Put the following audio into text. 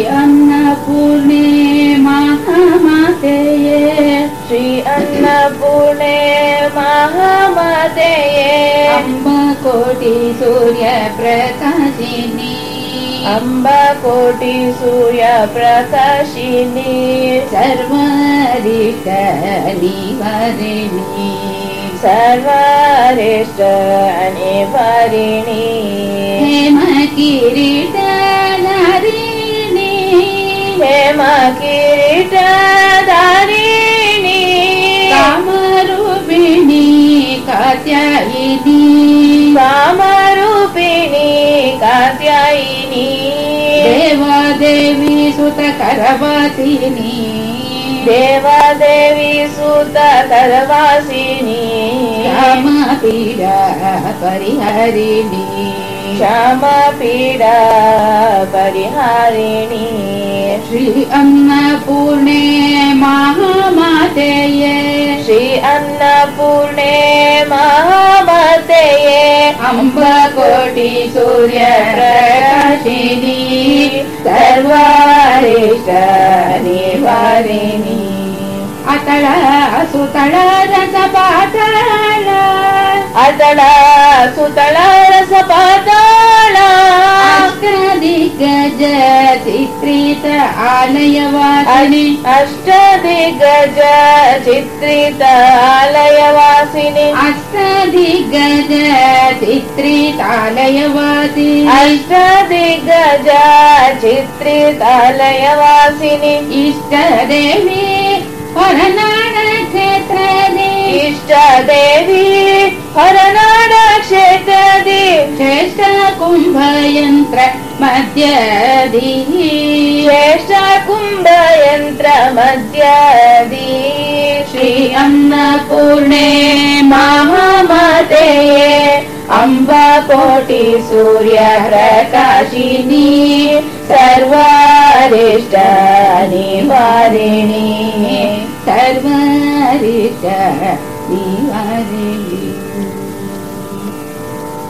अन्नपूर्णे महामातेये। श्री अन्नपूर्णे महामतेये अम्बकोटि सूर्यप्रकाशिनी अम्बकोटि सूर्यप्रकाशिनी हेम किरीट नारिणी किरीटधारिणी कामरूपिणी कात्यायिनी। कामरूपिणी कात्यायिनी। देवादेवी सुतकरवतिनी देवादेवी सुत करवासिनी श्यामपीडा परिहरिणी। श्यामपीडा परिहारिणी श्री अन्नपूर्णे महामातेये। श्री अन्नपूर्णे महामतेये। अम्बकोटि सूर्यप्रकाशिनी सर्वारिष्ट निवारिणी अतळ सुतळ रसपातळ। अतळ सुतळ चित्रित आलयवासिनि। अष्टदिग्गज चित्रित आलयवासिनि अष्टदिग्गज गज चित्रितालयवादि अष्टदि गजा चित्रितालयवासिनि इष्टदेवी हरनाय इष्टदेवी इष्ट कुम्भयन्त्र मध्यदि एष कुम्भयन्त्रमध्यदी श्री अन्नपूर्णे महामाते अम्बकोटिसूर्यरकाशिनी सर्वारिष्ट निवारिणी